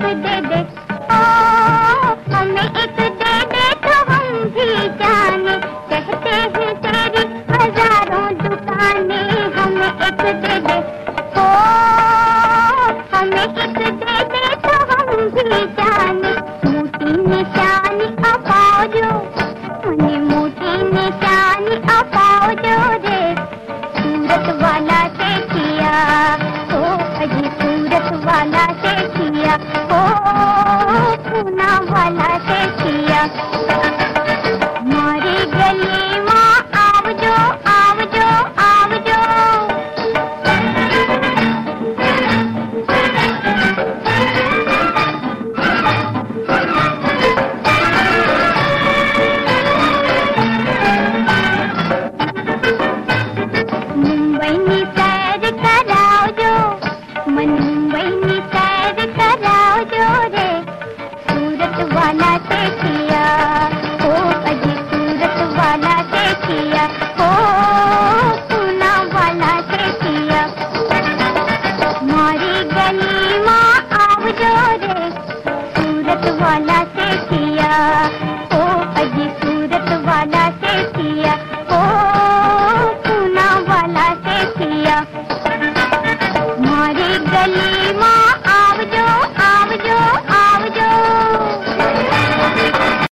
एक दे दे ओ हमें एक दे दे तो हम भी जाने कहते हैं तेरी हज़ारों दुकाने हमें एक दे दे ओ हमें एक दे दे तो हम भी जाने मोटी निशानी अपाओ जो मोटी निशानी अपाओ जो रे सूरत वाला ஓ किया ओ पूना वाला से किया मारे गली